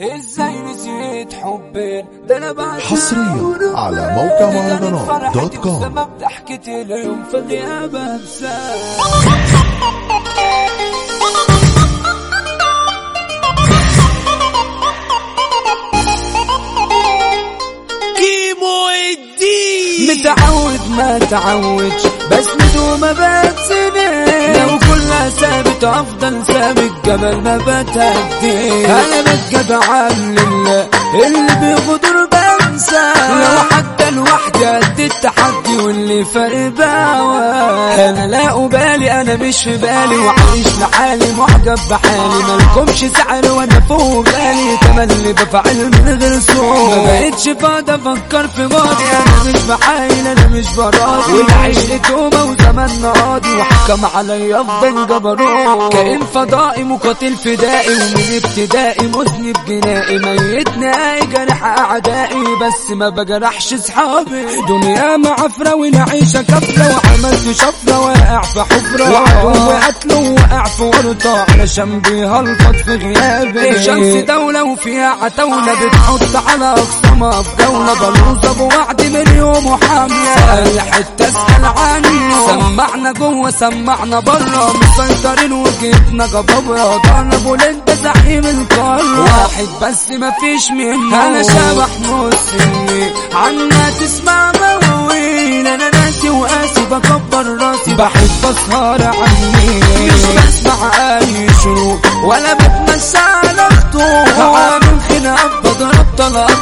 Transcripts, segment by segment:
إزاي نسيت حبين. ده أنا بعد حصريا على موقع مهرجانات دوت كوم. سبب ضحكتي اليوم في غياب كيمو الدين. متعود ما تعودش بس ندوم كلها ثابت أفضل ثابت قبل ما بتهدي أنا بتجدع لله اللي بيغدر بنسى. لو حتى الوحدة قد التحدي واللي فرق بهوى أنا لا أبالي أنا مش في بالي. وعايش لحالي معجب بحالي. مالكمش سعر وأنا فوق بالي تملي بفعل من غير صوت ما بقتش فاضي أفكر في ماضي. أنا مش بحايل أنا مش براضي. والعشق توبه وزمان قاضي وحكم عليا افضل جبروت كائن فضائي مقاتل فدائي ومن ابتدائي مذنب جنائي. ميت نهائي جرح أعدائي بس ما بجرحش أصحابي. دنيا معفره ونعيشه كفرة وعملت شفرة واقع في حفره وعدو قتله وقع في ورطه علشان بيهلفط في غيابي. شمس دولة وفيها عتاولة. بتحط على اقسامها في جوله بلوزه بوعد من يوم وحامله اي حتة اسال عنه سمعنا جوة سمعنا بره مسيطرين وجبنا جبابره ضربوا لانت زعيم القاره واحد بس مفيش منه. أنا شبح مسلمي عنا تسمع مواويل. أنا ناسي وقاسي بكبر راسي. بحب أسهر عني. مش بسمع أي شروق ولا بتمشى على خطوط. عامل خناق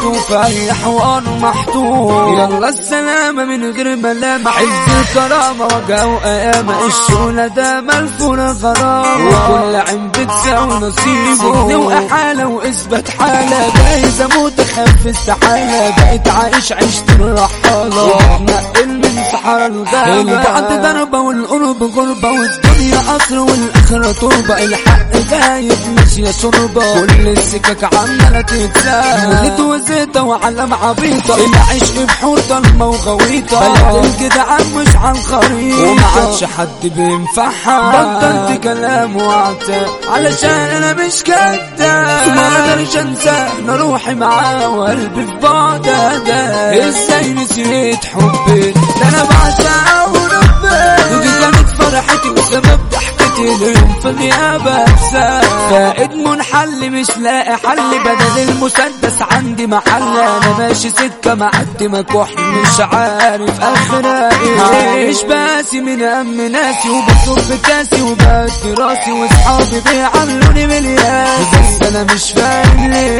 وفي اي حوار محطوط يلا السلامة من غير ملامة عز الكرامة وجع وقيامة الشغلة ده ملفونة غرامة وكل عين بتساوي نصيبه. سجن وإحالة وإثبات حالة. جايز أموت أخاف استحالة بقيت عايش عيشة الرحالة وبتنقل من صحراء الغابة. البعد ضربة والقرب غربة والدنيا قصر والآخرة تربة الحق غايب ماشية شربة كل السكك عمالة تتساب ولد وزيتة وعلم عبيطة. العشق بحور ضلمة وغويطة بلد الجدعان مش على الخريطة وما عادش حد بينفعها بطلت كلام وعتاب علشان أنا مش كداب ما أقدرش أنسى أنا روحي معاه وقلبي في بعد ده إزاي نسيت حبي؟ ده أنا بعشقه. في غيابك فائد منحل مش لاقي حل. بدل المسدس عندي محل. أنا ماشي سكة معدي مكح مش عارف اخرها إيه مش باسي من ام ناسي. وبصب في كاسي وبدي راسي. وأصحابي بيعملوني مليان بس أنا مش فاهم ليه.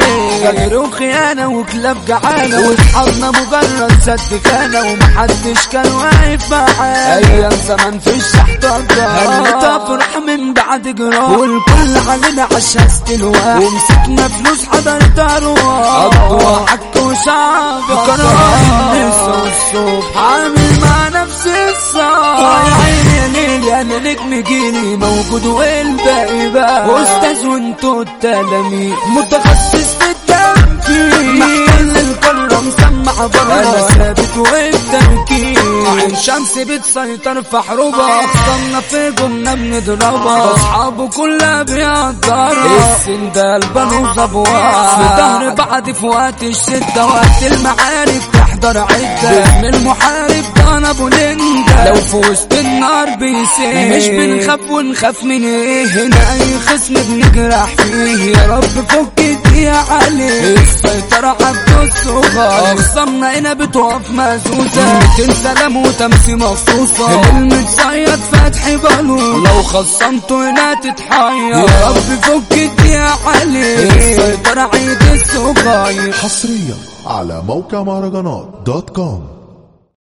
فجر وخيانه وكلاب جعانه واصحابنا مجرد سد خانه ومحدش كان واقف معانا أيام زمان في الشحط هلت افرح من بعد جراح والكل علينا عشان استلواء ومسكنا فلوس حضرت ارواح قضوا حك وشعب. كرهين لسه الصبح عامل مع نفسي الصعب يا عيني ليل أنا نجم جيلي. موجود والباقي بقى أستاذ وانتوا التلاميذ. متخصص في بره أنا ثابت والتركيز عين شمس بتسيطر في حروبها اخصامنا في جمنا بنضربها اصحابه كلها بيقدرها السندال بنو ظبوها في ظهر بعض في وقت الشدة. وقت المعارك تحضر عدة. اسم المحارب ده أنا أبو لنجا لو في وسط النار بيسير مش بنخاف ونخاف من إيه. هنا أي خصم بنجرح فيه. يا رب فك الدقيقة عليه السيطرة عبد الصغار. اخصامنا هنا بتقف مهزوزة. 200 سلام وتمسي مخصوصة. المتصيد فتح بالو لو خصمته هنا تتحير. يا رب فك الدقيقة عليه السيطرة عيد الصغير. حصريا على موقع مهرجانات دوت كوم.